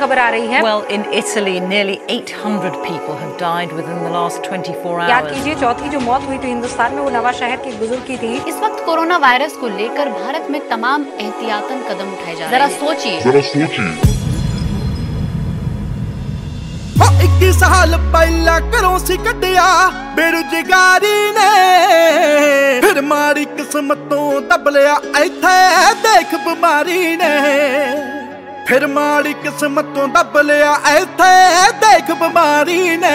खबर आ रही है। Well, in Italy, nearly 800 people have died within the last 24 hours. याद कीजिए चौथी जो मौत हुई थी हिंदुस्तान में वो नवा शहर के बुज़ुर्ग की थी। इस वक्त कोरोना वायरस को लेकर भारत में तमाम एहतियातन कदम उठाए जा रहे जरा सोचिए। जरा सोचिए। हाँ, बेरोजगारी ने फिर मारी किस्मतों दबलिया इथे देख बीमारी ने। ਫਿਰ ਮਾੜੀ ਕਿਸਮਤ ਤੋਂ ਦਬ ਲਿਆ, ਇੱਥੇ ਦੇਖ ਬਿਮਾਰੀ ਨੇ।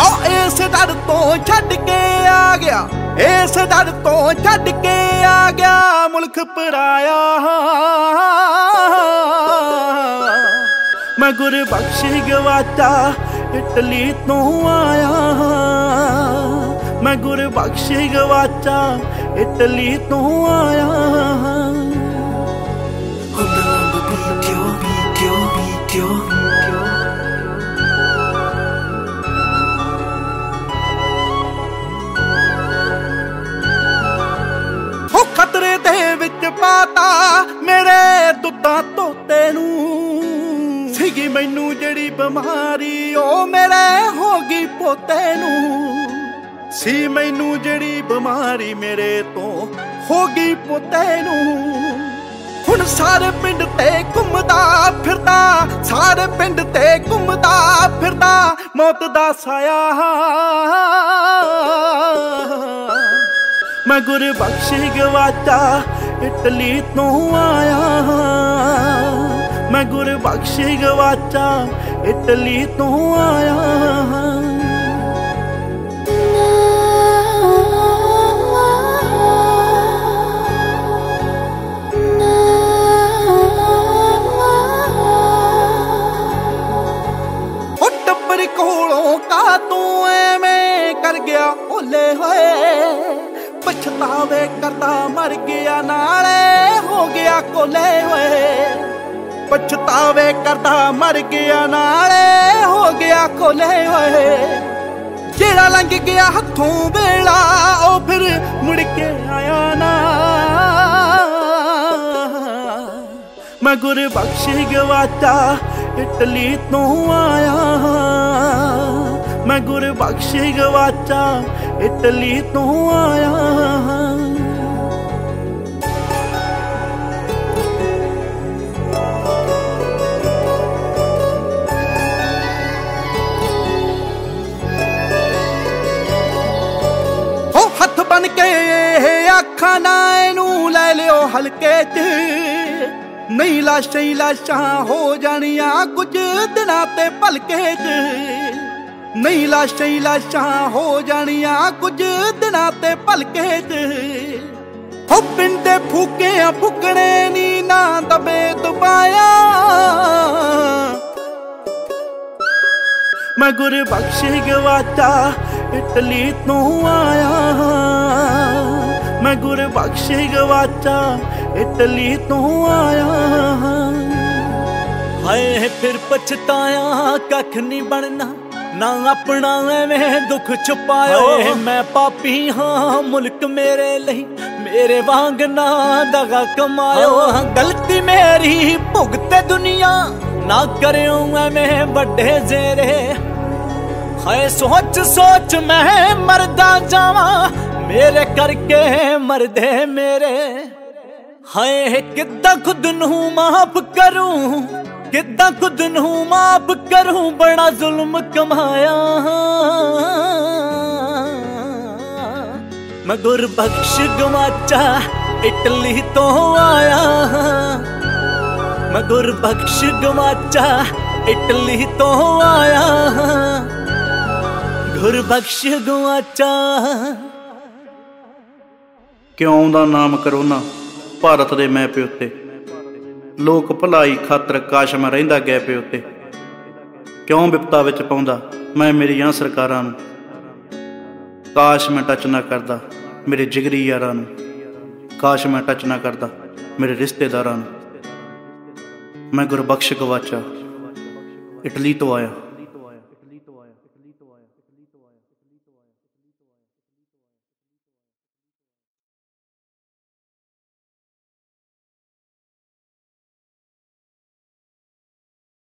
ਆ ਇਸ ਡਰ ਤੋਂ ਛੱਡ ਕੇ ਆ ਗਿਆ, ਇਸ ਡਰ ਤੋਂ ਛੱਡ ਕੇ ਆ ਗਿਆ, ਮੁਲਕ ਪਰਾਇਆ। ਮੈਂ ਗੁਰਬਖਸ਼ ਗਵਾਚਾ, ਇਟਲੀ ਤੋਂ ਆਇਆ। ਮੈਂ ਗੁਰਬਖਸ਼ ਗਵਾਚਾ, ਇਟਲੀ ਤੋਂ ਆਇਆ। ਹੋ ਖਤਰੇ ਦੇ ਵਿੱਚ ਪਾਤਾ ਮੇਰੇ ਦੁੱਤਾਂ ਤੋਤੇ ਨੂੰ। ਸੀਗੀ ਮੈਨੂੰ ਜਿਹੜੀ ਬਿਮਾਰੀ, ਉਹ ਮੇਰੇ ਹੋ ਗਈ ਪੋਤੇ ਨੂੰ। ਸੀ ਮੈਨੂੰ ਜਿਹੜੀ ਬਿਮਾਰੀ ਮੇਰੇ ਤੋਂ ਹੋ ਗਈ ਪੋਤੇ ਨੂੰ। ਹੁਣ ਸਾਰੇ ਪਿੰਡ ਤੇ ਘੁੰਮਦਾ ਫਿਰਦਾ, ਸਾਰੇ ਪਿੰਡ ਤੇ ਘੁੰਮਦਾ ਫਿਰਦਾ, ਮੌਤ ਦਾ ਸਾਇਆ। ਮੈਂ ਗੁਰਬਖਸ਼ ਗਵਾਚਾ, ਇਟਲੀ ਤੋਂ ਆਇਆ। ਮੈਂ ਗੁਰਬਖਸ਼ ਗਵਾਚਾ, ਇਟਲੀ ਤੋਂ ਆਇਆ। ਕਾ ਤੂੰ ਐਵੇਂ ਕਰ ਗਿਆ ਓਲੇ ਹੋਏ। ਪਛਤਾਵੇ ਕਰਦਾ ਮਰ ਗਿਆ, ਨਾਲੇ ਹੋ ਗਿਆ ਕੋਲੇ ਹੋਏ। ਪਛਤਾਵੇ ਕਰਦਾ ਮਰ ਗਿਆ, ਨਾਲੇ ਹੋ ਗਿਆ ਕੋਲੇ ਹੋਏ। ਜਿਹੜਾ ਲੰਘ ਗਿਆ ਹੱਥੋਂ ਵੇਲਾ, ਉਹ ਫਿਰ ਮੁੜ ਕੇ ਆਇਆ ਨਾ। ਮੈਂ ਗੁਰਬਖਸ਼ ਗਵਾਚਾ, ਇਟਲੀ ਤੋਂ ਆਇਆ। ਮੈਂ ਗੁਰਬਖਸ਼ ਗਵਾਚਾ, ਇਟਲੀ ਤੋਂ ਆਇਆ ਹੋ ਹੱਥ ਬਨ ਕੇ ਇਹ ਅੱਖਾਂ ਨਾ ਇਹਨੂੰ ਲੈ ਲਿਓ ਹਲਕੇ 'ਚ। ਨਹੀਂ ਲਾਸ਼ਾਂ ਹੀ ਲਾਸ਼ਾਂ ਹੋ ਜਾਣੀਆਂ ਕੁਝ ਦਿਨਾਂ ਤੇ ਭਲਕੇ 'ਚ। ਨਹੀਂ ਲਾਸ਼ਾਂ ਹੀ ਲਾਸ਼ਾਂ ਹੋ ਜਾਣੀਆਂ ਕੁਝ ਦਿਨਾਂ ਤੇ ਭਲਕੇ 'ਚ ਹੋ ਪਿੰਡੇ ਫੂਕਿਆਂ ਫੁਕਣੇ ਨੀ ਨਾ ਦਬੇ ਦਬਾਇਆ। ਮੈਂ ਗੁਰਬਖਸ਼ ਗਵਾਚਾ ਇਟਲੀ ਤੋਂ ਆਇਆ। ਮੈਂ ਗੁਰਬਖਸ਼ ਗਵਾਚਾ ਇਟਲੀ ਤੋਂ ਆਇਆ। ਹਾਏ, ਫਿਰ ਪਛਤਾਇਆ ਕੱਖ ਨਹੀਂ ਬਣਨਾ। ਨਾ ਆਪਣਾ ਐਵੇਂ ਦੁੱਖ ਛੁਪਾਇਓ ਮੈਂ ਪਾਪੀ ਹਾਂ ਮੁਲਕ ਮੇਰੇ ਲਈ ਮੇਰੇ ਵਾਂਗ ਨਾ ਦਗਾ ਕਮਾਇਓ। ਗਲਤੀ ਮੇਰੀ ਭੁਗਤੇ ਦੁਨੀਆ ਨਾ ਕਰਿਓ ਐਵੇਂ ਵੱਡੇ ਜ਼ੇਰੇ। ਹਾਏ ਸੋਚ ਸੋਚ ਮੈਂ ਮਰਦਾ ਜਾਵਾਂ ਮੇਰੇ ਕਰਕੇ ਮਰਦੇ ਮੇਰੇ। ਹਾਏ ਕਿੱਦਾਂ ਖੁਦ ਨੂੰ ਮਾਫ ਕਰੂੰ। ਕਿੱਦਾਂ ਖੁਦ ਨੂੰ ਮਾਫ ਕਰੂੰ, ਬੜਾ ਜ਼ੁਲਮ ਕਮਾਇਆ। ਮੈਂ ਗੁਰਬਖਸ਼ ਗਵਾਚਾ, ਇਟਲੀ ਤੋਂ ਆਇਆ। ਮੈਂ ਗੁਰਬਖਸ਼ ਗਵਾਚਾ, ਇਟਲੀ ਤੋਂ ਆਇਆ। ਗੁਰਬਖਸ਼ ਗਵਾਚਾ। ਕਿਉਂ ਦਾ ਨਾਮ ਕਰੋਨਾ ਭਾਰਤ ਦੇ ਮੈਪ ਉੱਤੇ ਲੋਕ ਭਲਾਈ ਖਾਤਰ ਕਾਸ਼ ਮੈਂ ਰਹਿੰਦਾ ਗਏ ਪੇ ਉੱਤੇ। ਕਿਉਂ ਵਿਪਤਾ ਵਿੱਚ ਪਾਉਂਦਾ? ਮੈਂ ਮੇਰੀਆਂ ਸਰਕਾਰਾਂ ਨੂੰ। ਕਾਸ਼ ਮੈਂ ਟੱਚ ਨਾ ਕਰਦਾ ਮੇਰੇ ਜਿਗਰੀ ਯਾਰਾਂ ਨੂੰ। ਕਾਸ਼ ਮੈਂ ਟੱਚ ਨਾ ਕਰਦਾ ਮੇਰੇ ਰਿਸ਼ਤੇਦਾਰਾਂ ਨੂੰ। ਮੈਂ ਗੁਰਬਖਸ਼ ਗਵਾਚਾ ਇਟਲੀ ਤੋਂ ਆਇਆ।